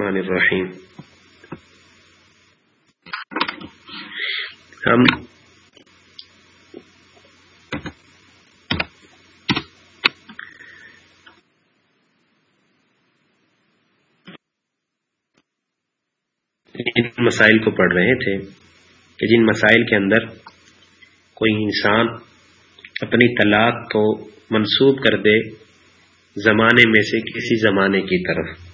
الرحمن الرحیم۔ ہم ان مسائل کو پڑھ رہے تھے کہ جن مسائل کے اندر کوئی انسان اپنی طلاق کو منسوب کر دے زمانے میں سے کسی زمانے کی طرف۔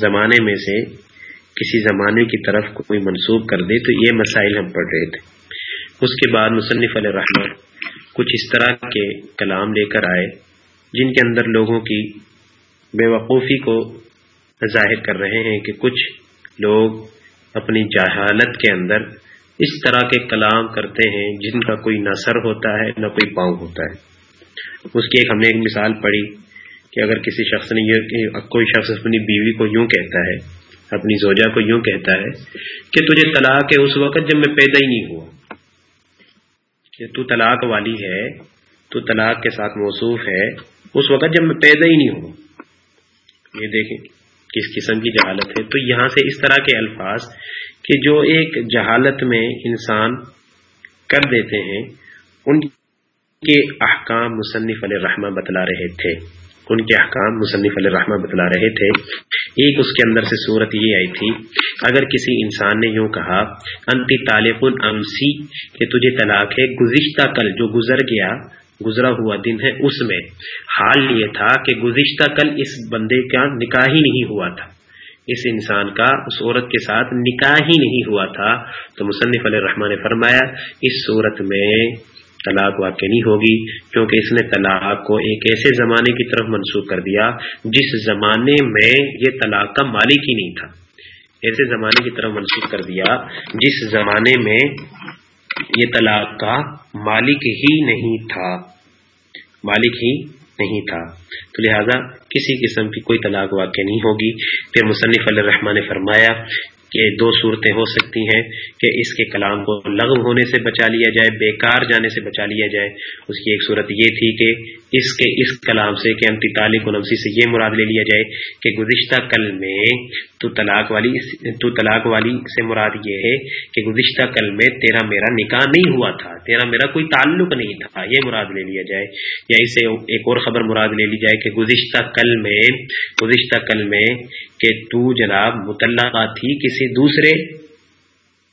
زمانے میں سے کسی زمانے کی طرف کوئی منسوب کر دے تو یہ مسائل ہم پڑھ رہے تھے۔ اس کے بعد مصنف علیہ رحمٰ کچھ اس طرح کے کلام لے کر آئے جن کے اندر لوگوں کی بے وقوفی کو ظاہر کر رہے ہیں کہ کچھ لوگ اپنی جہالت کے اندر اس طرح کے کلام کرتے ہیں جن کا کوئی نہ سر ہوتا ہے، نہ کوئی پاؤں ہوتا ہے۔ اس کی ایک ہم نے ایک مثال پڑھی۔ کہ اگر کسی شخص نے یہ کوئی شخص اپنی بیوی کو یوں کہتا ہے، اپنی زوجہ کو یوں کہتا ہے کہ تجھے طلاق ہے، اس وقت جب میں پیدا ہی نہیں ہوا۔ کہ تو طلاق والی ہے، تو طلاق کے ساتھ موصوف ہے، اس وقت جب میں پیدا ہی نہیں ہوا۔ یہ دیکھیں کس قسم کی جہالت ہے۔ تو یہاں سے اس طرح کے الفاظ کہ جو ایک جہالت میں انسان کر دیتے ہیں، ان کے احکام مصنف علیہ رحمہ بتلا رہے تھے۔ ان کے احکام مصنف علیہ رحمہ بتلا رہے تھے۔ ایک اس کے اندر سے صورت یہ آئی تھی، اگر کسی انسان نے یوں کہا انتی طالب امسی، کہ تجھے طلاق ہے، گزشتہ کل جو گزر گیا، گزرا ہوا دن ہے، اس میں حال یہ تھا کہ گزشتہ کل اس بندے کا نکاح ہی نہیں ہوا تھا۔ اس انسان کا، اس عورت کے ساتھ نکاح ہی نہیں ہوا تھا۔ تو مصنف علیہ رحمان نے فرمایا، اس صورت میں طلاق واقع نہیں ہوگی، کیونکہ اس نے طلاق کو ایک ایسے زمانے کی طرف منسوخ کر دیا، جس زمانے میں یہ طلاق کا مالک ہی نہیں تھا۔ ایسے زمانے کی طرف منسوخ کر دیا، جس زمانے میں یہ طلاق کا مالک ہی نہیں تھا۔ مالک ہی نہیں تھا۔ تو لہذا کسی قسم کی کوئی طلاق واقع نہیں ہوگی۔ پھر مصنف علیہ الرحمٰ نے فرمایا کہ دو صورتیں ہو سکتی ہیں کہ اس کے کلام کو لغو ہونے سے بچا لیا جائے، بیکار جانے سے بچا لیا جائے۔ اس کی ایک صورت یہ تھی کہ اس کے اس کلام سے کہ انتالی کو نمسی سے یہ مراد لے لیا جائے کہ گزشتہ کل میں تو طلاق والی تو طلاق والی سے مراد یہ ہے کہ گزشتہ کل میں تیرا میرا نکاح نہیں ہوا تھا، تیرا میرا کوئی تعلق نہیں تھا، یہ مراد لے لیا جائے۔ یا اسے ایک اور خبر مراد لے لی جائے کہ گزشتہ کل میں گزشتہ کل میں کہ تو جناب مطلقہ تھی کسی دوسرے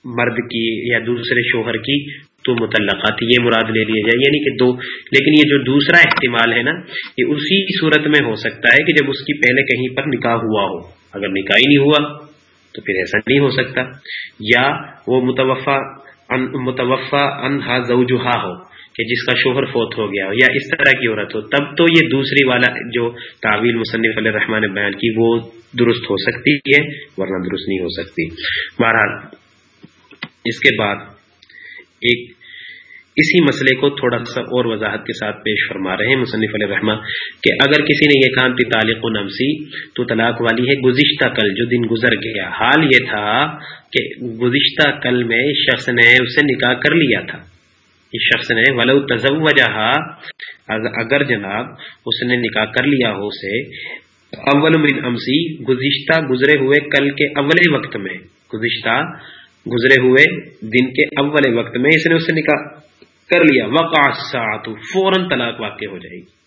مرد کی یا دوسرے شوہر کی تو متعلقہ تھی یہ مراد لے لیا جائے یعنی کہ دو۔ لیکن یہ جو دوسرا احتمال ہے نا، یہ اسی صورت میں ہو سکتا ہے کہ جب اس کی پہلے کہیں پر نکاح ہوا ہو۔ اگر نکاح ہی نہیں ہوا، تو پھر ایسا نہیں ہو سکتا۔ یا وہ متوفا متوفا انہا زوجہا ہو، کہ جس کا شوہر فوت ہو گیا ہو، یا اس طرح کی عورت ہو، تب تو یہ دوسری والا جو تعویل مصنف علیہ رحمان نے بیان کی، وہ درست ہو سکتی ہے، ورنہ درست نہیں ہو سکتی۔ بہرحال، اس کے بعد ایک اسی مسئلے کو تھوڑا سا اور وضاحت کے ساتھ پیش فرما رہے ہیں مصنف علیہ رحمٰ کہ اگر کسی نے یہ کام تعلق و نمسی تو طلاق والی ہے گزشتہ کل جو دن گزر گیا۔ حال یہ تھا کہ گزشتہ کل میں شخص نے اس سے نکاح کر لیا تھا۔ اس شخص نے ولو تزوجہ اگر جناب اس نے نکاح کر لیا ہو اسے اول من امسی گزشتہ گزرے ہوئے کل کے اول وقت میں، گزشتہ گزرے ہوئے دن کے اول وقت میں اس نے اس سے نکاح کر لیا۔ وقع سات فوراً طلاق واقع ہو جائے گی۔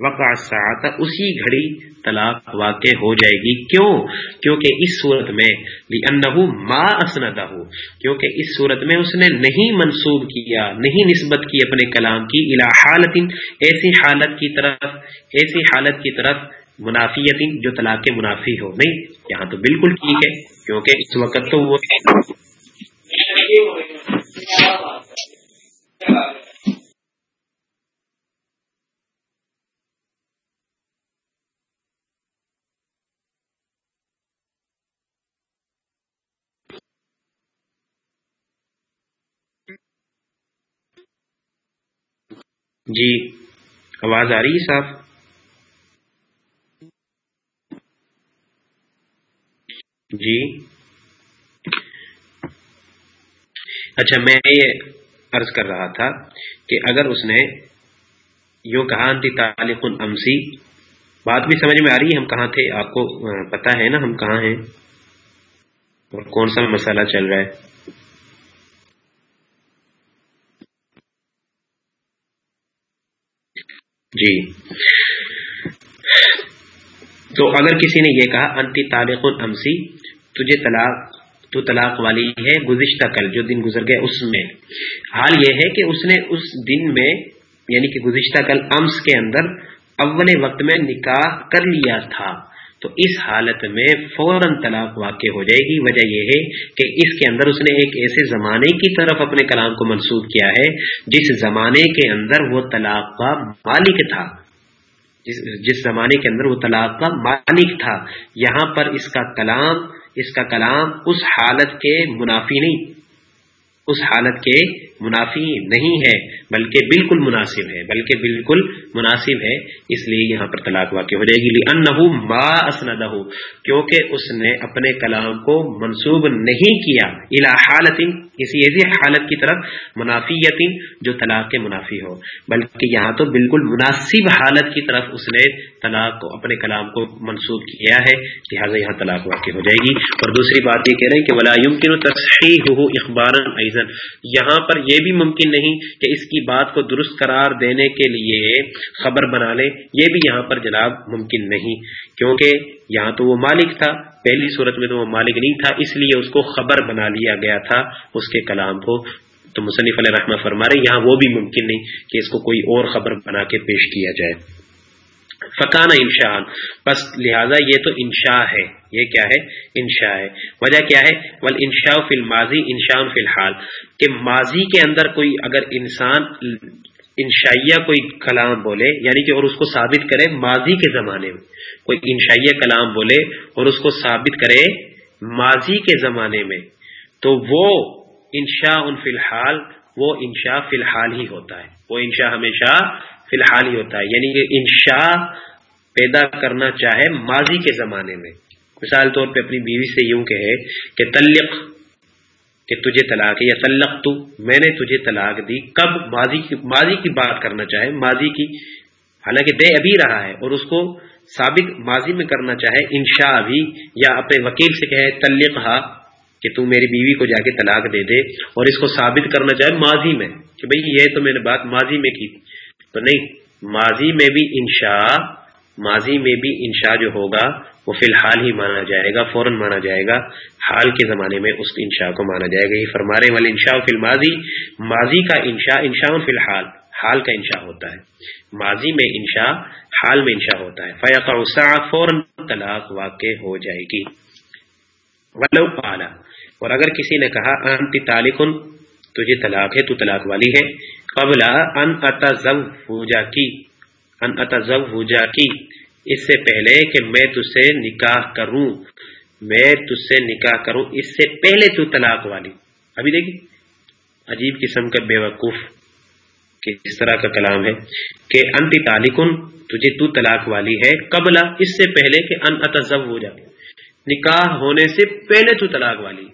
وقع سات اسی گھڑی طلاق واقع ہو جائے گی۔ کیوں؟ کیونکہ اس صورت میں ما اسندا ہو کیونکہ اس صورت میں اس نے نہیں منسوب کیا، نہیں نسبت کی اپنے کلام کی الا حالت ایسی حالت کی طرف، ایسی حالت کی طرف منافیت جو طلاق کے منافی ہو۔ نہیں، یہاں تو بالکل ٹھیک ہے، کیونکہ اس وقت تو وہ جی آواز آ رہی ہے صاحب؟ جی۔ اچھا میں یہ عرض کر رہا تھا کہ اگر اس نے یوں کہا، انتی تعلق امسی بات بھی سمجھ میں آ رہی ہے، ہم کہاں تھے؟ آپ کو پتا ہے نا ہم کہاں ہیں۔ اور کون سا مسئلہ چل رہا ہے؟ جی۔ تو اگر کسی نے یہ کہا، انتی طالق الامسی تجھے طلاق، تو طلاق والی ہے، گزشتہ کل، جو دن گزر گئے اس میں۔ حال یہ ہے کہ اس نے اس دن میں یعنی کہ گزشتہ کل امس کے اندر، اول وقت میں نکاح کر لیا تھا۔ تو اس حالت میں فوراً طلاق واقع ہو جائے گی۔ وجہ یہ ہے کہ اس کے اندر اس نے ایک ایسے زمانے کی طرف اپنے کلام کو منسوخ کیا ہے، جس زمانے کے اندر وہ طلاق کا مالک تھا۔ جس زمانے کے اندر وہ طلاق کا مالک تھا، یہاں پر اس کا کلام، اس کا کلام اس حالت کے منافی نہیں، اس حالت کے منافی نہیں ہے، بلکہ بالکل مناسب ہے، بلکہ بالکل مناسب ہے۔ اس لیے یہاں پر طلاق واقع ہو جائے گی ما اسندہ کیونکہ اس نے اپنے کلام کو منسوب نہیں کیا۔ الا حالت کسی ایسی حالت کی طرف منافی جو طلاق کے منافی ہو۔ بلکہ یہاں تو بالکل مناسب حالت کی طرف اس نے طلاق کو، اپنے کلام کو منسوب کیا ہے، لہٰذا یہاں طلاق واقع ہو جائے گی۔ اور دوسری بات یہ کہہ رہے ہیں کہ ولا يمكن تصحيحه اخبارا ايضا یہاں پر یہ بھی ممکن نہیں کہ اس کی بات کو درست قرار دینے کے لیے خبر بنا لے۔ یہ بھی یہاں پر جناب ممکن نہیں، کیونکہ یہاں تو وہ مالک تھا۔ پہلی صورت میں تو وہ مالک نہیں تھا، اس لیے اس کو خبر بنا لیا گیا تھا، اس کے کلام کو۔ تو مصنف علیہ رحمہ فرما رہے یہاں وہ بھی ممکن نہیں کہ اس کو کوئی اور خبر بنا کے پیش کیا جائے۔ فکانہ انشا بس لہذا یہ تو انشاء ہے۔ یہ کیا ہے؟ انشاء ہے۔ وجہ کیا ہے؟ ول انشا فی الماضی انشاء فی الحال۔ کہ ماضی کے اندر کوئی اگر انسان انشائیہ کوئی کلام بولے یعنی کہ اور اس کو ثابت کرے ماضی کے زمانے میں۔ کوئی انشائیہ کلام بولے اور اس کو ثابت کرے ماضی کے زمانے میں۔ تو وہ انشاء ان فی الحال، وہ انشاء فی الحال ہی ہوتا ہے۔ وہ انشاء ہمیشہ فی الحال ہی ہوتا ہے۔ یعنی کہ انشاء پیدا کرنا چاہے ماضی کے زمانے میں۔ مثال طور پہ اپنی بیوی سے یوں کہے کہ تلق کہ تجھے طلاق یا تلق تو میں نے تجھے طلاق دی، کب ماضی کی ماضی کی بات کرنا چاہے، ماضی کی، حالانکہ دے ابھی رہا ہے اور اس کو ثابت ماضی میں کرنا چاہے، انشاء ابھی یا اپنے وکیل سے کہے تلق ہا کہ تو میری بیوی کو جا کے طلاق دے دے اور اس کو ثابت کرنا چاہے ماضی میں، کہ بھئی یہ تو میں نے بات ماضی میں کی۔ تو نہیں، ماضی میں بھی انشا ماضی میں بھی انشا جو ہوگا، وہ فی الحال ہی مانا جائے گا، فوراً مانا جائے گا، حال کے زمانے میں اس انشا کو مانا جائے گا۔ یہ فرمارے والے انشا فی الماضی، ماضی کا انشا انشا فی الحال، حال کا انشا ہوتا ہے۔ ماضی میں انشا حال میں انشا ہوتا ہے۔ فیاقا فوراً طلاق واقع ہو جائے گی۔ ولو اور اگر کسی نے کہا انتی تالکن تجھے طلاق ہے، تو طلاق والی ہے۔ قبل ان اتزوجا کی ان اتزوجا کی اس سے پہلے کہ میں تجھ سے نکاح کروں، میں تجھ سے نکاح کروں، اس سے پہلے تو طلاق والی۔ ابھی دیکھیے عجیب قسم کا بے وقوف اس طرح کا کلام ہے کہ انتی تالکن تجھے تو طلاق والی ہے قبل، اس سے پہلے کہ ان اتزو ہو جائے نکاح ہونے سے پہلے تو طلاق والی۔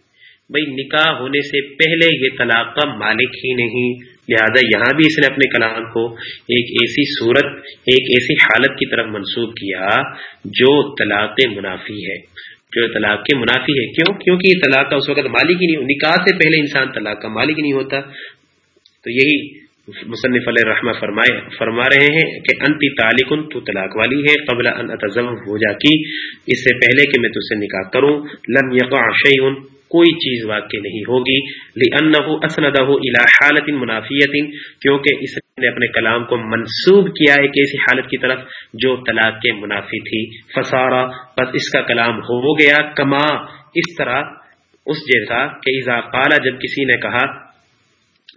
بھائی، نکاح ہونے سے پہلے یہ طلاق کا مالک ہی نہیں۔ لہذا یہاں بھی اس نے اپنے کلام کو ایک ایسی صورت، ایک ایسی حالت کی طرف منسوخ کیا جو طلاق منافی ہے۔ جو طلاق کے منافی ہے۔ کیوں؟ کیونکہ یہ طلاق کا اس وقت مالک ہی نہیں، نکاح سے پہلے انسان طلاق کا مالک نہیں ہوتا۔ تو یہی مصنف علیہ رحمہ فرمائے، فرما رہے ہیں کہ انتی تالکن تو طلاق والی ہے، قبل ان اتزم ہو جا کی اس سے پہلے کہ میں تجھ سے نکاح کروں، لم یقع شیئن۔ کوئی چیز واقع نہیں ہوگی۔ اسندہ الى حالت منافیت کیونکہ اس نے اپنے کلام کو منسوب کیا ایک ایسی حالت کی طرف جو طلاق کے منافی تھی۔ فسارا بس اس کا کلام ہو گیا۔ کما، اس طرح، اس جیسا کہ اذا قال، جب کسی نے کہا،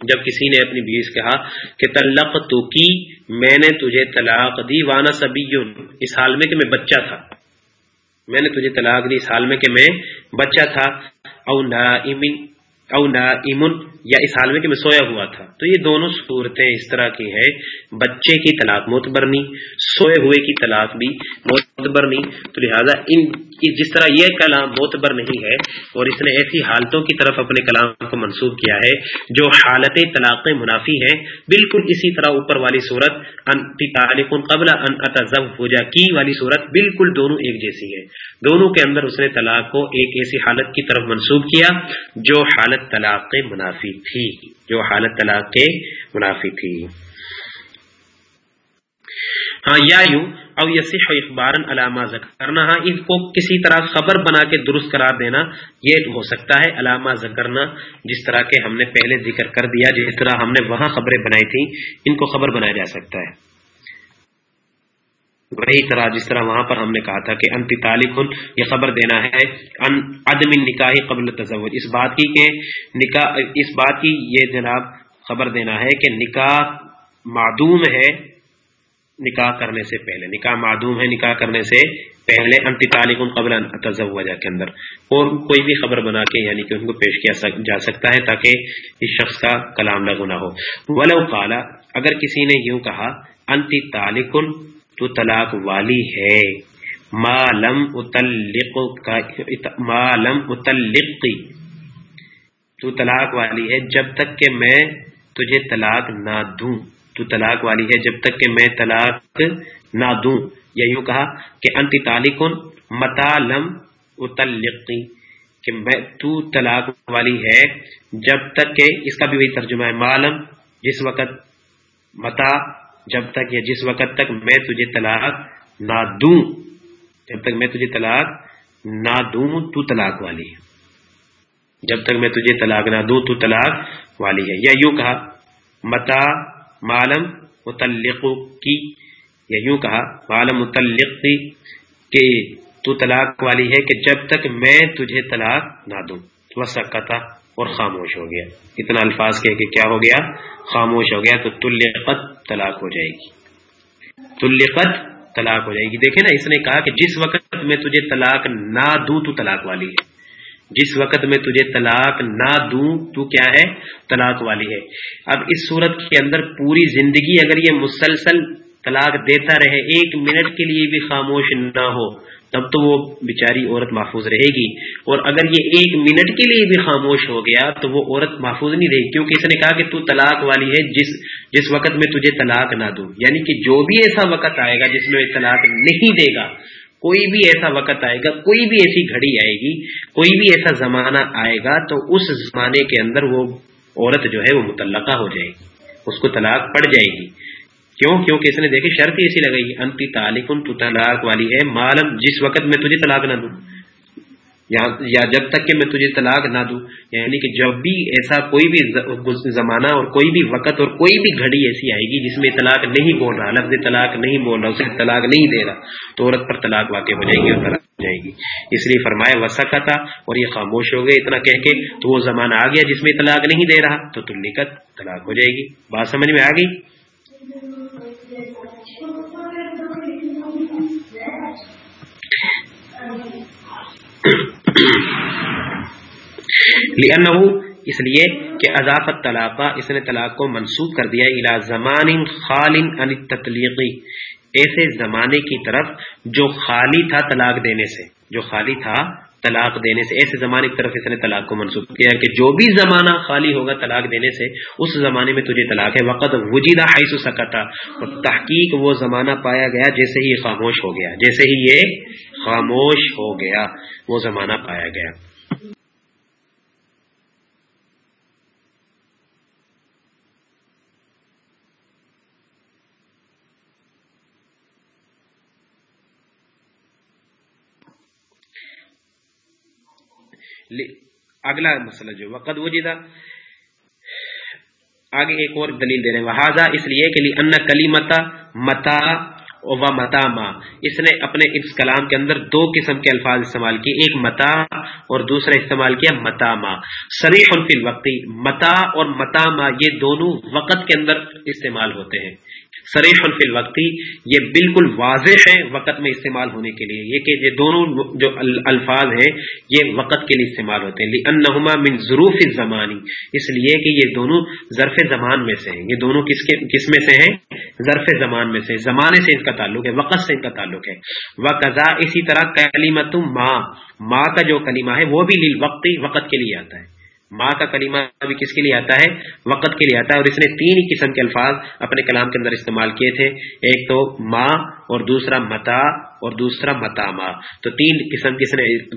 جب کسی نے اپنی بیوی سے کہا کہ تلق تو کی میں نے تجھے طلاق دی، وانا سبی۔ اس حال میں کہ میں بچہ تھا۔ میں نے تجھے طلاق دی اس حال میں کہ میں بچہ تھا، او نائمن او نائمن، یا اس حال میں کہ میں سویا ہوا تھا۔ تو یہ دونوں صورتیں اس طرح کی ہیں، بچے کی طلاق موت برنی سوئے ہوئے کی طلاق بھی موت معتبر نہیں۔ تو لہٰذا ان جس طرح یہ کلام معتبر نہیں ہے، اور اس نے ایسی حالتوں کی طرف اپنے کلام کو منسوخ کیا ہے، جو حالت طلاق منافی ہیں۔ بالکل اسی طرح اوپر والی صورت قبل ان اتزوجا، کی والی صورت بالکل دونوں ایک جیسی ہے۔ دونوں کے اندر اس نے طلاق کو ایک ایسی حالت کی طرف منسوخ کیا، جو حالت طلاق منافی تھی۔ جو حالت طلاق کے منافی تھی۔ ہاں یا یوں او یسیح اخبار علامہ ذکرنا ہاں اس کو کسی طرح خبر بنا کے درست قرار دینا، یہ ہو سکتا ہے علامہ ذکرنا، جس طرح کے ہم نے پہلے ذکر کر دیا، جس طرح ہم نے وہاں خبریں بنائی تھیں، ان کو خبر بنایا جا سکتا ہے۔ وہی طرح، جس طرح وہاں پر ہم نے کہا تھا کہ انتی طالب یہ خبر دینا ہے، ان عدم نکاح قبل تصور اس بات کی کہ نکاح، اس بات کی یہ جناب خبر دینا ہے کہ نکاح معدوم ہے نکاح کرنے سے پہلے، نکاح معدوم ہے، نکاح کرنے سے پہلے انتی قبل تزوجہ کے اندر۔ اور کوئی بھی خبر بنا کے یعنی کہ ان کو پیش کیا جا سکتا ہے تاکہ اس شخص کا کلام لگو نہ ہو۔ ولو قالا اگر کسی نے یوں کہا انتی تعلق تو طلاق والی ہے۔ مالم اتلق مالم اتلق تو طلاق والی ہے۔ جب تک کہ میں تجھے طلاق نہ دوں۔ تو طلاق والی ہے جب تک کہ میں طلاق نہ دوں۔ یا یوں کہا کہ انتی تعلق متا لم اتلقی کہ میں تو طلاق والی ہے جب تک کہ اس کا بھی وہی ترجمہ ہے معلوم جس وقت متا، جب تک یا جس وقت تک میں تجھے طلاق نہ دوں۔ جب تک میں تجھے طلاق نہ دوں، تو طلاق والی ہے۔ جب تک میں تجھے طلاق نہ دوں، تو طلاق والی ہے۔ یا یوں کہا، متا معلوم متعلق کی؟ یا یوں کہا معلوم متعلق کہ تو طلاق والی ہے کہ جب تک میں تجھے طلاق نہ دوں۔ وسکتا اور خاموش ہو گیا۔ اتنا الفاظ کہ کیا ہو گیا؟ خاموش ہو گیا تو تلقت طلاق ہو جائے گی۔ تلقت طلاق ہو جائے گی۔ دیکھیں نا، اس نے کہا کہ جس وقت میں تجھے طلاق نہ دوں تو طلاق والی ہے۔ جس وقت میں تجھے طلاق نہ دوں، تو کیا ہے؟ طلاق والی ہے۔ اب اس صورت کے اندر پوری زندگی اگر یہ مسلسل طلاق دیتا رہے، ایک منٹ کے لیے بھی خاموش نہ ہو، تب تو وہ بیچاری عورت محفوظ رہے گی۔ اور اگر یہ ایک منٹ کے لیے بھی خاموش ہو گیا، تو وہ عورت محفوظ نہیں رہے۔ گی کیونکہ اس نے کہا کہ تو طلاق والی ہے، جس جس وقت میں تجھے طلاق نہ دوں۔ یعنی کہ جو بھی ایسا وقت آئے گا جس میں طلاق نہیں دے گا کوئی بھی ایسا وقت آئے گا، کوئی بھی ایسی گھڑی آئے گی، کوئی بھی ایسا زمانہ آئے گا، تو اس زمانے کے اندر وہ عورت جو ہے وہ متعلقہ ہو جائے گی، اس کو طلاق پڑ جائے گی۔ کیوں؟ کیونکہ اس نے دیکھی شرط ایسی لگائی، انتی تعلق تو طلاق والی ہے معلوم جس وقت میں تجھے طلاق نہ دوں۔ یا جب تک کہ میں تجھے طلاق نہ دوں یعنی کہ جب بھی ایسا کوئی بھی زمانہ اور کوئی بھی وقت اور کوئی بھی گھڑی ایسی آئے گی جس میں طلاق نہیں بول رہا، لفظ طلاق نہیں بول رہا، اسے طلاق نہیں دے رہا، تو عورت پر طلاق واقع ہو جائے گی اور طلاق ہو جائے گی۔ اس لیے فرمایا وسکا تھا اور یہ خاموش ہو گئے، اتنا کہہ کے تو وہ زمانہ آ گیا جس میں طلاق نہیں دے رہا، تو تلکت طلاق ہو جائے گی۔ بات سمجھ میں آ گئی؟ اس لیے کہ اضافت طلاق اس نے طلاق کو منسوخ کر دیا الى زمان خال عن تطلیقی ایسے زمانے کی طرف جو خالی تھا طلاق دینے سے، جو خالی تھا طلاق دینے سے، ایسے زمانے کی طرف اس نے طلاق کو منسوخ کیا کہ جو بھی زمانہ خالی ہوگا طلاق دینے سے، اس زمانے میں تجھے طلاق ہے۔ وقت وجیدہ حیث سکتا۔ اور تحقیق وہ زمانہ پایا گیا جیسے ہی خاموش ہو گیا، جیسے ہی یہ خاموش ہو گیا، وہ زمانہ پایا گیا۔ اگلا مسئلہ جو وقت وجیدہ آگے ایک اور دلیل دے رہے ہیں۔ وہذا اس لیے کہ ان کلی متا متا و متا ما۔ اس نے اپنے اس کلام کے اندر دو قسم کے الفاظ استعمال کیے، ایک متا اور دوسرا استعمال کیا متا ما۔ سریح فی الوقتی متا اور متا ما، یہ دونوں وقت کے اندر استعمال ہوتے ہیں۔ سریح الفی الوقتی یہ بالکل واضح ہے وقت میں استعمال ہونے کے لیے۔ یہ کہ یہ دونوں جو الفاظ ہیں، یہ وقت کے لیے استعمال ہوتے ہیں۔ انہما من ظروف زمانی اس لیے کہ یہ دونوں ظرف زمان میں سے ہیں۔ یہ دونوں کس کے کس میں سے ہیں؟ ظرف زمان میں سے۔ زمانے سے ان کا تعلق ہے، وقت سے ان کا تعلق ہے۔ وہ اسی طرح کلیمت ماں ماں کا جو کلیمہ ہے، وہ بھی وقتی وقت کے لیے آتا ہے۔ ماں کا کلمہ بھی کس کے لیے آتا ہے؟ وقت کے لیے آتا ہے۔ اور اس نے تین ہی قسم کے الفاظ اپنے کلام کے اندر استعمال کیے تھے۔ ایک تو ماں اور دوسرا متا اور دوسرا متا ماں۔ تو تین قسم کے اس نے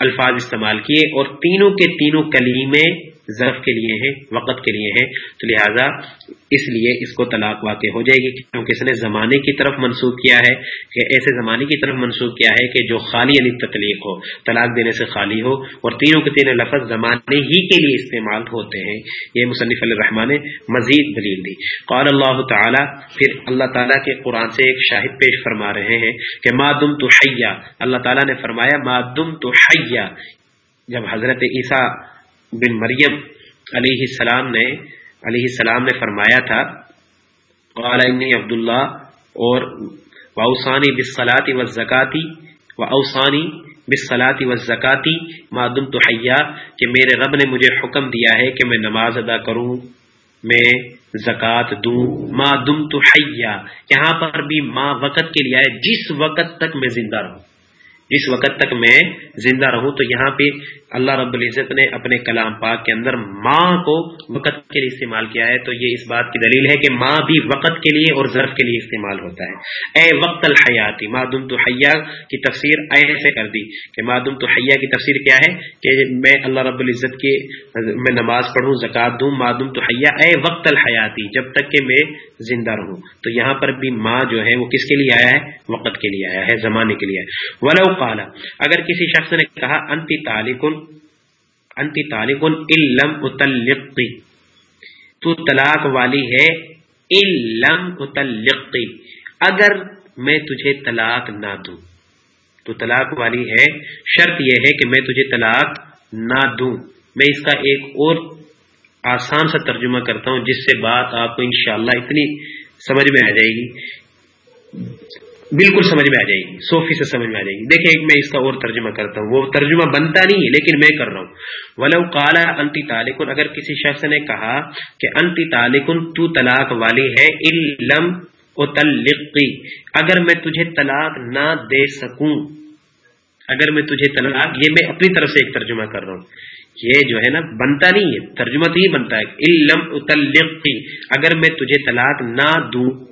الفاظ استعمال کیے اور تینوں کے تینوں کلیمے ظرف کے لیے ہیں وقت کے لیے ہیں تو لہٰذا اس لیے اس کو طلاق واقع ہو جائے گی، کیونکہ اس نے زمانے کی طرف منسوخ کیا ہے، کہ ایسے زمانے کی طرف منسوخ کیا ہے کہ جو خالی یعنی تکلیف ہو، طلاق دینے سے خالی ہو، اور تینوں کے تینوں لفظ زمانے ہی کے لیے استعمال ہوتے ہیں۔ یہ مصنف الرحمان نے مزید دلیل دی۔ قال اللہ تعالیٰ، پھر اللہ تعالیٰ کے قرآن سے ایک شاہد پیش فرما رہے ہیں کہ مادم تو حیا، اللہ تعالیٰ نے فرمایا مادم تو حیا۔ جب حضرت عیسیٰ بن مریم علیہ السلام نے علیہ السلام نے فرمایا تھا عبداللہ اور واؤسانی بسلاتی و زکاتی و اوسانی بسلاتی و زکاتی معدم تو حیا کہ میرے رب نے مجھے حکم دیا ہے کہ میں نماز ادا کروں، میں زکوٰۃ دوں ماں دم تو حیا یہاں پر بھی ماں وقت کے لیے آئے، جس وقت تک میں زندہ رہوں۔ جس وقت تک میں زندہ رہوں تو یہاں پہ اللہ رب العزت نے اپنے کلام پاک کے اندر ماں کو وقت کے لیے استعمال کیا ہے تو یہ اس بات کی دلیل ہے کہ ماں بھی وقت کے لیے اور ظرف کے لیے استعمال ہوتا ہے۔ اے وقت الحیاتی مادم تو حیا کی تفسیر ایسے کر دی کہ مادم تو حیا کی تفسیر کیا ہے کہ میں اللہ رب العزت کی میں نماز پڑھوں، زکات دوں مادم تو حیا، اے وقت الحیاتی جب تک کہ میں زندہ رہوں۔ تو یہاں پر بھی ماں جو ہے وہ کس کے لیے آیا ہے؟ وقت کے لیے آیا ہے، زمانے کے لیے۔ ولو قالا اگر کسی شخص شخص نے کہا، انتی تالکن انتی طالق علم اتلقی تو طلاق والی ہے علم اتلقی اگر میں تجھے طلاق نہ دوں، تو طلاق والی ہے، شرط یہ ہے کہ میں تجھے طلاق نہ دوں۔ میں اس کا ایک اور آسان سا ترجمہ کرتا ہوں، جس سے بات آپ کو انشاءاللہ اتنی سمجھ میں آ جائے گی۔ بالکل سمجھ میں آ جائے گی سو فیصد سمجھ میں آ جائے گی۔ دیکھیں، میں اس کا اور ترجمہ کرتا ہوں۔ وہ ترجمہ بنتا نہیں ہے، لیکن میں کر رہا ہوں۔ ولو کالا انتی تالکن اگر کسی شخص نے کہا کہ انتی تالکن تو طلاق والی ہے علم او تلقی اگر میں تجھے طلاق نہ دے سکوں، اگر میں تجھے طلاق، یہ میں اپنی طرف سے ایک ترجمہ کر رہا ہوں۔ یہ جو ہے نا، بنتا نہیں ہے، ترجمہ تو یہ بنتا ہے۔ علم اتلقی اگر میں تجھے طلاق نہ دوں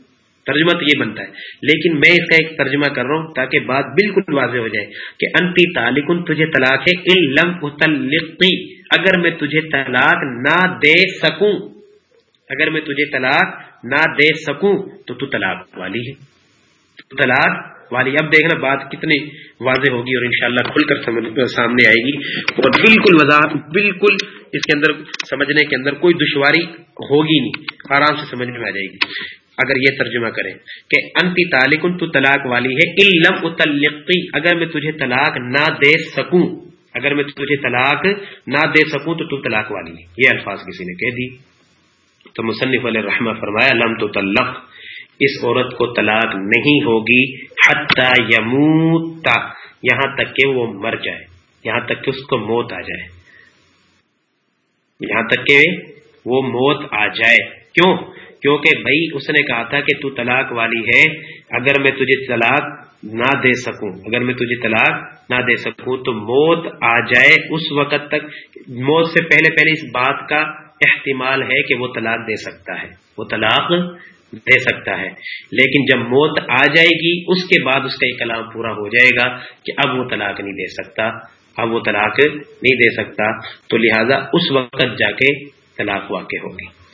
ترجمہ تو یہ بنتا ہے۔ لیکن میں اس کا ایک ترجمہ کر رہا ہوں تاکہ بات بالکل واضح ہو جائے کہ انتی تالکن تجھے طلاق ہے علم اتلقی اگر میں تجھے طلاق نہ دے سکوں، اگر میں تجھے طلاق نہ دے سکوں، تو تو طلاق والی ہے۔ طلاق والی۔ اب دیکھنا بات کتنی واضح ہوگی اور انشاءاللہ کھل کر سامنے آئے گی۔ اور بالکل وضاحت، بالکل اس کے اندر سمجھنے کے اندر کوئی دشواری ہوگی نہیں، آرام سے سمجھ میں آ جائے گی۔ اگر یہ ترجمہ کریں کہ انتی تالکن تو طلاق والی ہے علم اتلقی اگر میں تجھے طلاق نہ دے سکوں، اگر میں تجھے طلاق نہ دے سکوں تو تو طلاق والی ہے۔ یہ الفاظ کسی نے کہہ دی۔ تو مصنف علیہ رحمہ فرمایا، لم تو تلق اس عورت کو طلاق نہیں ہوگی، حتی یموتا یہاں تک کہ وہ مر جائے، یہاں تک کہ اس کو موت آ جائے۔ یہاں تک کہ وہ موت آ جائے۔ کیوں؟ کیونکہ بھائی اس نے کہا تھا کہ تو طلاق والی ہے، اگر میں تجھے طلاق نہ دے سکوں، اگر میں تجھے طلاق نہ دے سکوں تو موت آ جائے اس وقت تک۔ موت سے پہلے پہلے اس بات کا احتمال ہے کہ وہ طلاق دے سکتا ہے، وہ طلاق دے سکتا ہے۔ لیکن جب موت آ جائے گی، اس کے بعد اس کا یہ کلام پورا ہو جائے گا کہ اب وہ طلاق نہیں دے سکتا، اب وہ طلاق نہیں دے سکتا۔ تو لہذا اس وقت جا کے طلاق واقع ہوگی۔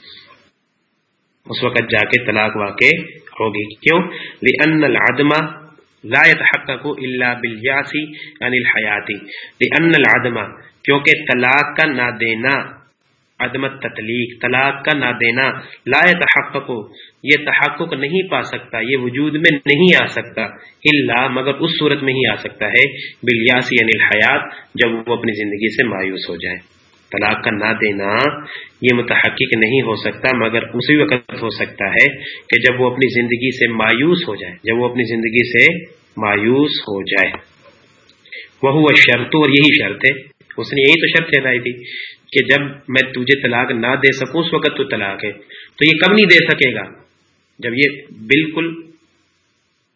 اس وقت جا کے طلاق واقع ہوگی۔ کیوں؟ لأن العدم لا يتحقق الا بالیاسی عن الحیاتی لأن العدم، کیونکہ طلاق کا نہ دینا، عدم تطلیق طلاق کا نہ دینا لا يتحقق، یہ تحقق نہیں پا سکتا، یہ وجود میں نہیں آ سکتا الا مگر اس صورت میں ہی آ سکتا ہے بلیاسی عن الحیات جب وہ اپنی زندگی سے مایوس ہو جائے۔ طلاق کا نہ دینا یہ متحقق نہیں ہو سکتا، مگر اسی وقت ہو سکتا ہے کہ جب وہ اپنی زندگی سے مایوس ہو جائے، جب وہ اپنی زندگی سے مایوس ہو جائے۔ وہ شرط اور یہی شرط ہے۔ اس نے یہی تو شرط لائی تھی کہ جب میں تجھے طلاق نہ دے سکوں، اس وقت تو طلاق ہے۔ تو یہ کب نہیں دے سکے گا۔ جب یہ بالکل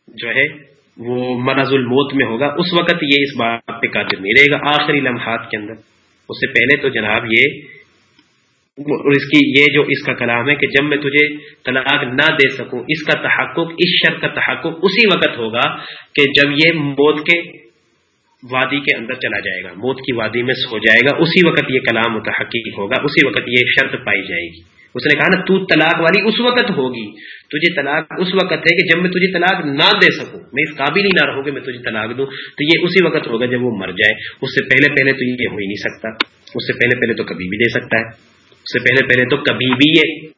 جو ہے، وہ مرض الموت میں ہوگا، اس وقت یہ اس بات پہ قادر نہیں رہے گا، آخری لمحات کے اندر۔ اس سے پہلے تو جناب یہ اس کی یہ جو اس کا کلام ہے کہ جب میں تجھے طلاق نہ دے سکوں، اس کا تحقق، اس شرط کا تحقق اسی وقت ہوگا کہ جب یہ موت کے وادی کے اندر چلا جائے گا، موت کی وادی میں سو جائے گا، اسی وقت یہ کلام متحقق ہوگا، اسی وقت یہ شرط پائی جائے گی۔ اس نے کہا نا، تو طلاق والی اس وقت ہوگی تجھے طلاق اس وقت ہے کہ جب میں تجھے طلاق نہ دے سکوں، میں اس قابل ہی نہ رہوں کہ میں تجھے طلاق دوں، تو یہ اسی وقت ہوگا جب وہ مر جائے۔ اس سے پہلے پہلے تو یہ ہو ہی نہیں سکتا۔ اس سے پہلے پہلے تو کبھی بھی دے سکتا ہے۔ اس سے پہلے پہلے تو کبھی بھی یہ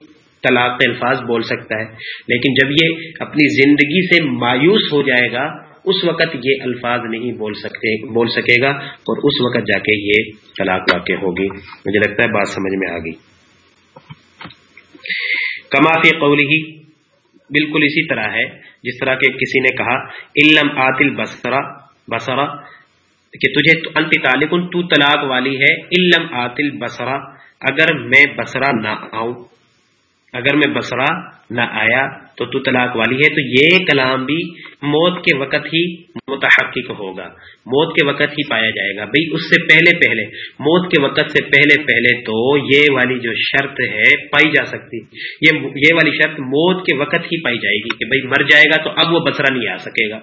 طلاق کے الفاظ بول سکتا ہے۔ لیکن جب یہ اپنی زندگی سے مایوس ہو جائے گا، اس وقت یہ الفاظ نہیں بول سکتے، بول سکے گا اور اس وقت جا کے یہ طلاق واقع ہوگی۔ مجھے لگتا ہے بات سمجھ میں آ گئی۔ کمافی قولی ہی بالکل اسی طرح ہے۔ جس طرح کہ کسی نے کہا علم آتل بسرا بسرا کہ تجھے انت تعلق تو طلاق والی ہے۔ علم آتل بسرا اگر میں بسرا نہ آؤں، اگر میں بسرا نہ آیا تو تو طلاق والی ہے، تو یہ کلام بھی موت کے وقت ہی متحقق ہوگا۔ موت کے وقت ہی پایا جائے گا۔ بھئی اس سے پہلے پہلے، موت کے وقت سے پہلے پہلے تو یہ والی جو شرط ہے پائی جا سکتی۔ یہ یہ والی شرط موت کے وقت ہی پائی جائے گی کہ بھئی مر جائے گا تو اب وہ بسرا نہیں آ سکے گا۔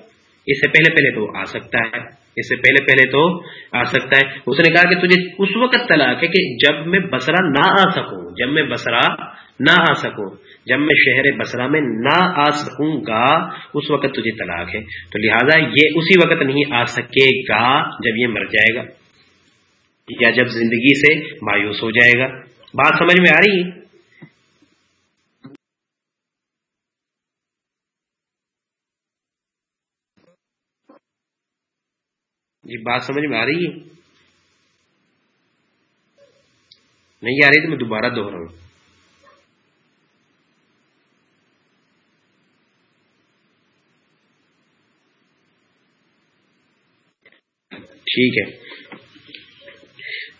اس سے پہلے پہلے تو آ سکتا ہے۔ اس سے پہلے پہلے تو آ سکتا ہے۔ اس نے کہا کہ تجھے اس وقت طلاق ہے کہ جب میں بسرا نہ آ سکوں، جب میں بسرا نہ آ سکوں۔ جب میں شہر بسرا میں نہ آ سکوں گا، اس وقت تجھے طلاق ہے۔ تو لہذا یہ اسی وقت نہیں آ سکے گا جب یہ مر جائے گا۔ یا جب زندگی سے مایوس ہو جائے گا۔ بات سمجھ میں آ رہی؟ ہے جی بات سمجھ میں آ رہی؟ ہے نہیں آ رہی تو میں دوبارہ دوہرا ہوں ٹھیک ہے۔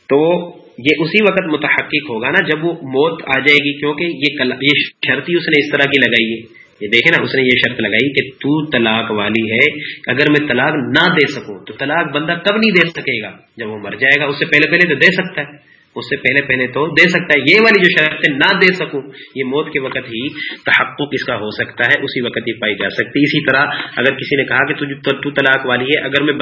تو یہ اسی وقت متحقق ہوگا نا جب وہ موت آ جائے گی، کیونکہ یہ یہ ہی اس نے اس طرح کی لگائی ہے۔ یہ دیکھیں نا، اس نے یہ شرط لگائی کہ تو طلاق والی ہے۔ اگر میں طلاق نہ دے سکوں تو طلاق بندہ کب نہیں دے سکے گا؟ جب وہ مر جائے گا اس سے پہلے پہلے تو دے سکتا ہے۔ اس سے پہلے پہلے تو دے سکتا ہے۔ یہ والی جو شرط ہے، نہ دے سکوں، یہ موت کے وقت ہی تحقق اس کا ہو سکتا ہے، اسی وقت ہی پائی جا سکتی اسی طرح اگر کسی نے کہا کہ تو طلاق والی ہے، اگر میں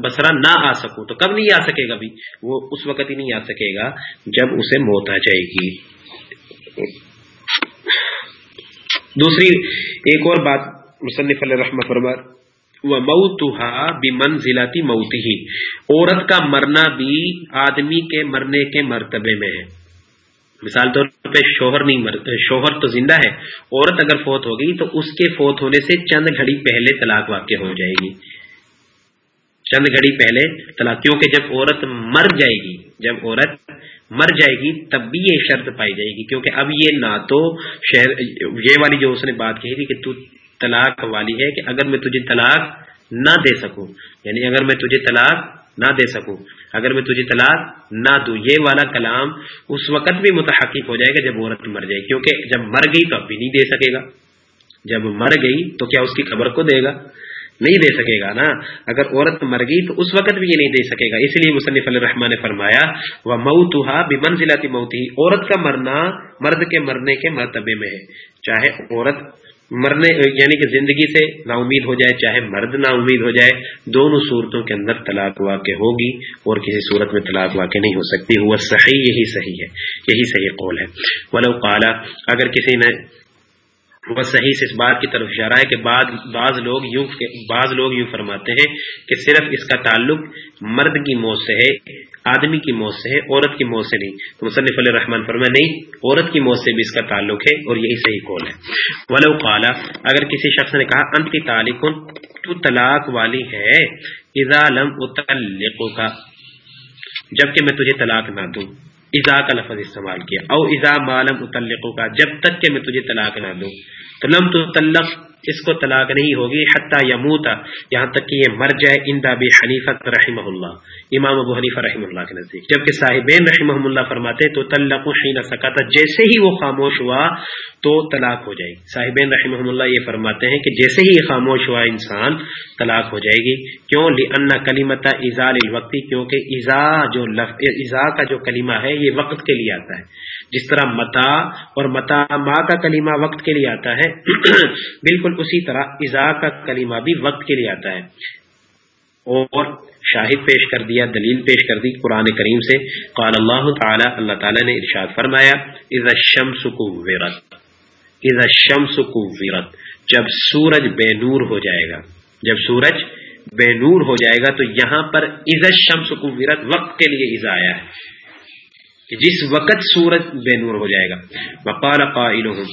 بسرا نہ آ سکوں، تو کب نہیں آ سکے گا بھی؟ وہ اس وقت ہی نہیں آ سکے گا جب اسے موت آ جائے گی۔ دوسری، ایک اور بات مصنف علیہ رحمت فرمار وہ موت موت ہی عورت کا مرنا بھی آدمی کے مرنے کے مرتبے میں ہے۔ مثال طور پہ شوہر نہیں مر شوہر تو زندہ ہے۔ عورت اگر فوت ہوگی تو اس کے فوت ہونے سے چند گھڑی پہلے طلاق واقع ہو جائے گی۔ چند گھڑی پہلے طلاق، کیونکہ جب عورت مر جائے گی، جب عورت مر جائے گی تب بھی یہ شرط پائی جائے گی۔ کیونکہ اب یہ نہ تو شہر یہ والی جو اس نے بات کہی تھی کہ تو طلاق والی ہے کہ اگر میں تجھے طلاق نہ دے سکوں یعنی اگر میں تجھے طلاق نہ دے سکوں، اگر میں تجھے طلاق نہ دوں، یہ والا کلام اس وقت بھی متحقق ہو جائے گا جب عورت مر جائے، کیونکہ جب مر گئی تو اب بھی نہیں دے سکے گا۔ جب مر گئی تو کیا اس کی خبر کو دے گا؟ نہیں دے سکے گا نا۔ اگر عورت مر گئی تو اس وقت بھی یہ نہیں دے سکے گا۔ اس لیے مصنف علیہ رحمان نے فرمایا وہ مئو بھی منزلاتی موتی عورت کا مرنا مرد کے مرنے کے مرتبے میں ہے۔ چاہے عورت مرنے یعنی کہ زندگی سے نا امید ہو جائے، چاہے مرد نا امید ہو جائے، دونوں صورتوں کے اندر طلاق واقع ہوگی اور کسی صورت میں طلاق واقع نہیں ہو سکتی۔ وہ صحیح، یہی صحیح ہے، یہی صحیح قول ہے۔ ولو قالا اگر کسی نے وہ صحیح سے اس بات کی طرف اشارہ ہے کہ بعض بعض لوگ یوں، بعض لوگ یوں فرماتے ہیں کہ صرف اس کا تعلق مرد کی موت سے ہے آدمی کی موت سے ہے، عورت کی موت سے نہیں۔ تو مصنف علیہ رحمان فرما نہیں، عورت کی موت سے بھی اس کا تعلق ہے اور یہی صحیح قول ہے۔ ولو قالا اگر کسی شخص نے کہا، انت کی تعلق تو طلاق والی ہے۔ اذا لم اتلقو کا جبکہ میں تجھے طلاق نہ دوں۔ ازا کا لفظ استعمال کیا۔ او ازا معلوم متعلقوں کا جب تک کہ میں تجھے طلاق نہ دوں۔ تو لم تو تلق اس کو طلاق نہیں ہوگی، حتیٰ یموتا یہاں تک کہ یہ مر جائے اندا بے حنیفت رحمہ اللہ، امام ابو حنیفہ رحمہ اللہ کے نزدیک۔ جبکہ صاحبین رحمہ اللہ فرماتے تو تلق حین سکاتا جیسے ہی وہ خاموش ہوا تو طلاق ہو جائے گی۔ صاحبین رحمہ اللہ یہ فرماتے ہیں کہ جیسے ہی خاموش ہوا انسان طلاق ہو جائے گی۔ کیوں؟ لنا کلیمتا ایزا الوقتی کیونکہ ایزا جو ایزا کا جو کلمہ ہے، یہ وقت کے لیے آتا ہے۔ جس طرح متا اور متا ماں کا کلمہ وقت کے لیے آتا ہے، بالکل اسی طرح ازا کا کلمہ بھی وقت کے لیے آتا ہے۔ اور شاہد پیش کر دیا، دلیل پیش کر دی قرآن کریم سے۔ قال اللہ تعالی اللہ تعالی نے ارشاد فرمایا از شمس ویرت از شمس ویرت جب سورج بے نور ہو جائے گا۔ جب سورج بے نور ہو جائے گا تو یہاں پر از شمس ویرت وقت کے لیے ایزا آیا ہے۔ کہ جس وقت سورج بے نور ہو جائے گا۔ وقال قائلهم۔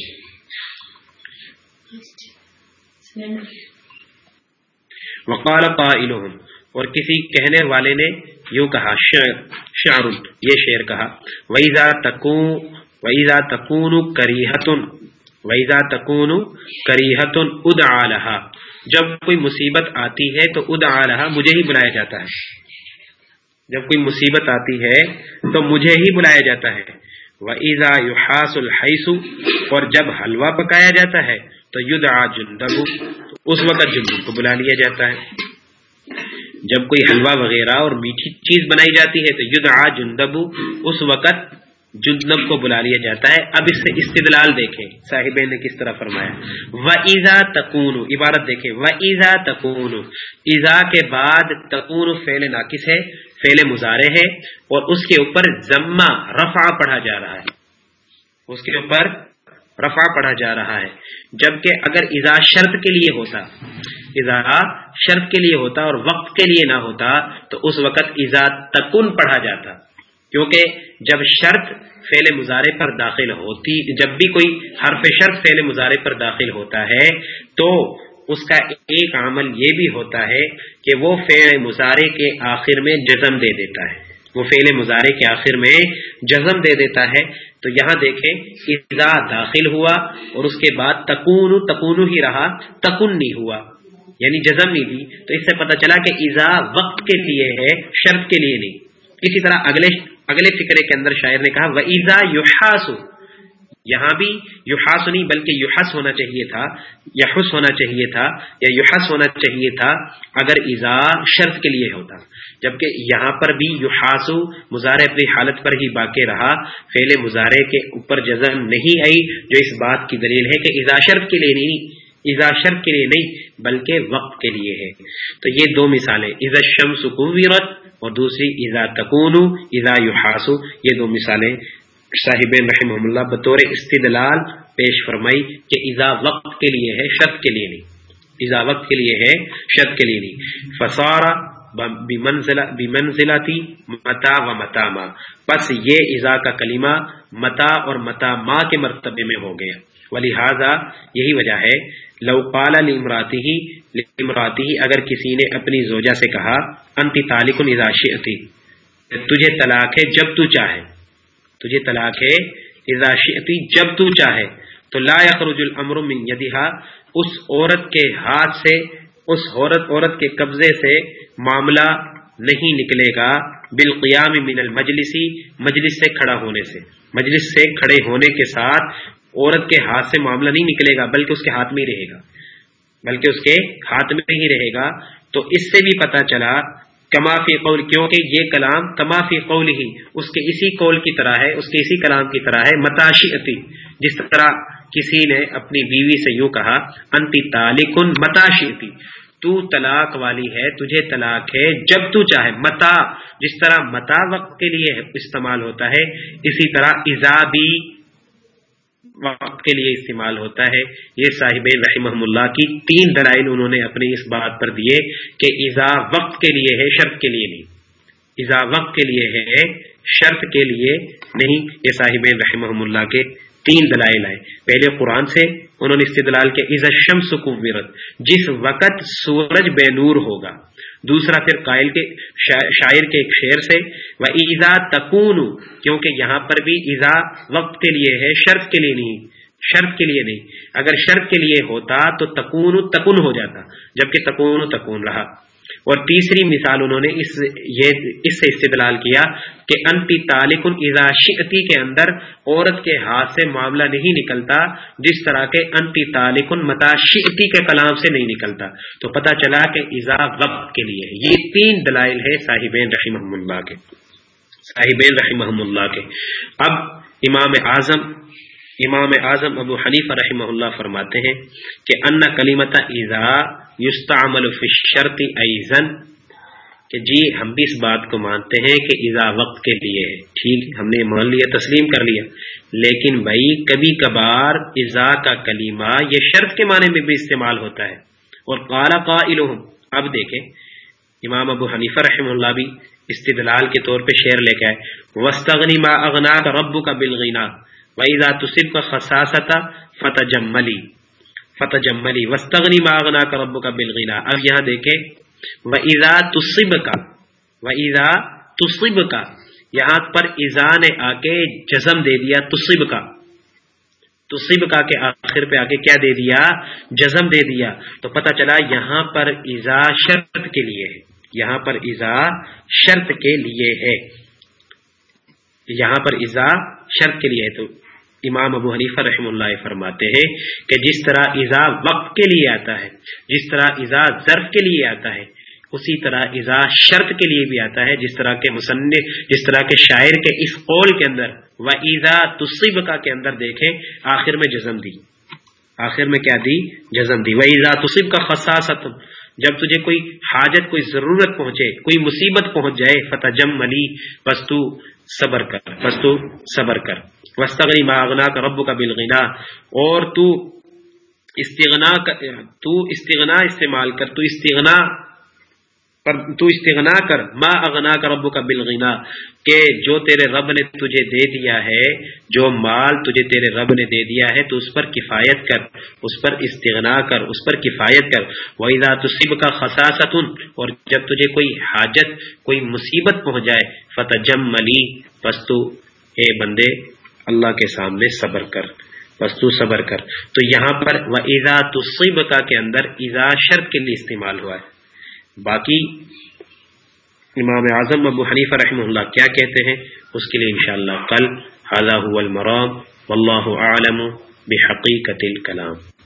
وقال قائلهم۔ اور کسی کہنے والے نے یوں کہا شعر، یہ شعر کہا، وَإِذَا تَكُونُ وَإِذَا تَكُونُ كَرِيهَةٌ، وَإِذَا تَكُونُ كَرِيهَةٌ اُدْعَى لَهَا۔ جب کوئی مصیبت آتی ہے تو اُدْعَى لَهَا، مجھے ہی بلایا جاتا ہے۔ جب کوئی مصیبت آتی ہے تو مجھے ہی بلایا جاتا ہے۔ وہ ایزا یوحاس الحیث اور جب حلوہ پکایا جاتا ہے، تو ید جندب اس وقت جندب کو بلا لیا جاتا ہے۔ جب کوئی حلوہ وغیرہ اور میٹھی چیز بنائی جاتی ہے، تو ید جندب اس وقت جندب کو بلا لیا جاتا ہے۔ اب اس سے استدلال دیکھیں۔ صاحب نے کس طرح فرمایا۔ و ایزا تکون عبارت دیکھیں۔ و ایزا تکون ایزا کے بعد تکون فیل ناقص ہے۔ فیل مظاہرے ہے اور اس کے اوپر ضمہ رفع پڑھا جا رہا ہے۔ اس کے اوپر رفع پڑھا جا رہا ہے۔ جبکہ اگر ایزا شرط کے لیے ہوتا ایزا شرط کے لیے ہوتا اور وقت کے لیے نہ ہوتا، تو اس وقت ایزا تکن پڑھا جاتا۔ کیونکہ جب شرط فیل مظاہرے پر داخل ہوتی، جب بھی کوئی حرف شرط فیل مظاہرے پر داخل ہوتا ہے، تو اس کا ایک عمل یہ بھی ہوتا ہے کہ وہ فعل مظاہرے کے آخر میں جزم دے دیتا ہے۔ وہ فعل مظاہرے کے آخر میں جزم دے دیتا ہے۔ تو یہاں دیکھیں، اذا داخل ہوا اور اس کے بعد تکون تکون ہی رہا تکن نہیں ہوا۔ یعنی جزم نہیں دی۔ تو اس سے پتہ چلا کہ ایزا وقت کے لیے ہے، شرط کے لیے نہیں۔ اسی طرح اگلے اگلے فکرے کے اندر شاعر نے کہا وہ ایزا یوحاسو یہاں بھی یوحاس نہیں، بلکہ یوحس ہونا چاہیے تھا یحس ہونا چاہیے تھا، یا یوحس ہونا چاہیے تھا، اگر ایزا شرط کے لیے ہوتا۔ جبکہ یہاں پر بھی یوحاسو مظاہرے اپنی حالت پر ہی باقی رہا۔ فیل مظاہرے کے اوپر جزم نہیں آئی، جو اس بات کی دلیل ہے کہ ایزا شرط کے لیے نہیں ایزا شرط کے لیے نہیں، بلکہ وقت کے لیے ہے۔ تو یہ دو مثالیں ایزا شمس قوت اور دوسری ایزا تکون ایزا یوحاسو یہ دو مثالیں صاحب رحم اللہ بطور استدلال پیش فرمائی کہ ایزا وقت کے لیے ہے شرط کے لیے نہیں۔ ایزا وقت کے لیے ہے شرط کے لیے نہیں۔ فسارا بمنزلتی متا و متا ما پس یہ ایزا کا کلمہ متا اور متا ما کے مرتبے میں ہو گیا۔ ولہذا یہی وجہ ہے، لو قال لامراتی ہی لامراتی ہی اگر کسی نے اپنی زوجہ سے کہا، انتی تالک اذا شئتی، تجھے طلاق ہے جب تو چاہے۔ تجھے طلاق ہے شئتی، جب تو چاہے۔ تو لا يخرج الامر من يدها اس عورت کے ہاتھ سے، اس عورت عورت کے قبضے سے معاملہ نہیں نکلے گا۔ بالقیام من المجلسی مجلس سے کھڑا ہونے سے۔ مجلس سے کھڑے ہونے کے ساتھ عورت کے ہاتھ سے معاملہ نہیں نکلے گا، بلکہ اس کے ہاتھ میں ہی رہے گا۔ بلکہ اس کے ہاتھ میں ہی رہے گا۔ تو اس سے بھی پتا چلا کمافی قول، کیونکہ یہ کلام کمافی قول ہی اس کے اسی قول کی طرح ہے، اس کے اسی کلام کی طرح ہے متاشی جس طرح کسی نے اپنی بیوی سے یوں کہا، انتی تالکن متاشی تو طلاق والی ہے، تجھے طلاق ہے جب تو چاہے، متا۔ جس طرح متا وقت کے لیے استعمال ہوتا ہے، اسی طرح ایزابی وقت کے لیے استعمال ہوتا ہے۔ یہ صاحب رحمہ اللہ کی تین دلائل انہوں نے اپنی اس بات پر دیے کہ ایزا وقت کے لیے ہے، شرط کے لیے نہیں۔ ایزا وقت کے لیے ہے، شرط کے لیے نہیں۔ یہ صاحب رحمہ اللہ کے تین دلائل آئے پہلے قرآن سے انہوں نے استدلال کے عزت شمس کو جس وقت سورج بے نور ہوگا۔ دوسرا پھر قائل کے شاعر کے ایک شعر سے وہ ایزا تکون کیونکہ یہاں پر بھی ایزا وقت کے لیے ہے، شرط کے لیے نہیں، شرط کے لیے نہیں۔ اگر شرط کے لیے ہوتا تو تکون تکن ہو جاتا، جبکہ تکون تکون رہا۔ اور تیسری مثال انہوں نے اس یہ اس سے استدلال کیا کہ انتی تالک شکتی کے اندر عورت کے ہاتھ سے معاملہ نہیں نکلتا، جس طرح کے انتی تالک متا شکتی کے کلام سے نہیں نکلتا۔ تو پتہ چلا کہ ایزا وقت کے لیے یہ تین دلائل ہے صاحبین رحیم اللہ کے۔ صاحبین رحیم اللہ کے۔ اب امام اعظم امام اعظم ابو حنیف رحمہ اللہ فرماتے ہیں کہ ان کلیمت ایزا یستعمل فی الشرط ایزن کہ جی ہم بھی اس بات کو مانتے ہیں کہ ایزا وقت کے لیے ہے، ٹھیک، ہم نے مان لیا، تسلیم کر لیا، لیکن بھائی کبھی کبھار ایزا کا کلیمہ یہ شرط کے معنی میں بھی استعمال ہوتا ہے۔ اور قال قائلہم، اب دیکھیں، امام ابو حنیفہ رحمہ اللہ بھی استدلال کے طور پہ شعر لے کے آئے وسطنی ما اغنا کا رب کا بلغینا ویزا تصب کا خساستا فتح جملی فتح جملی وسطنی ماغنا کا رب کا بلغینا اب یہاں دیکھیں ویزا تصب کا ویزا تصب کا یہاں پر ایزا نے آ کے جزم دے دیا تصب کا تصب کا کے آخر پہ آ کے کیا دے دیا جزم دے دیا تو پتہ چلا یہاں پر ایزا شرط کے لیے ہے یہاں پر ایزا شرط کے لیے ہے یہاں پر ایزا شرط کے لیے ہے تو امام ابو حنیفہ رحم اللہ فرماتے ہیں کہ جس طرح ایزا وقت کے لیے آتا ہے، جس طرح ایزا ظرف کے لیے آتا ہے، اسی طرح ایزا شرط کے لیے بھی آتا ہے، جس طرح کے مصنف، جس طرح کے شاعر کے اس قول کے اندر، و ایزا تصب کا کے اندر دیکھیں، آخر میں جزم دی۔ آخر میں کیا دی؟ جزم دی۔ و ایزا تصب کا خصاصت جب تجھے کوئی حاجت، کوئی ضرورت پہنچے، کوئی مصیبت پہنچ جائے فتح جم ملی بس تو صبر کر بس تو صبر کر۔ وسطی ماغنا کا رب کا بلغنا اور تو استغنا تو استغنا استعمال کر، تو استغنا تو استغنا کر، ما اغنا کا رب کا بلغنا کہ جو تیرے رب نے تجھے دے دیا ہے، جو مال تجھے تیرے رب نے دے دیا ہے، تو اس پر کفایت کر، اس پر استغنا کر، اس پر کفایت کر۔ ویزا تصب کا خساست اور جب تجھے کوئی حاجت، کوئی مصیبت پہنچ جائے فتح جم ملی پستو اے بندے اللہ کے سامنے صبر کر۔ بس تو صبر کر۔ تو یہاں پر وہ ایزا تصیب کا کے اندر ایزا شرط کے لیے استعمال ہوا ہے۔ باقی امام اعظم ابو حنیفہ رحمہ اللہ کیا کہتے ہیں؟ اس کے لیے انشاءاللہ کل۔ حضا المرام۔ واللہ عالم بحقیقت الکلام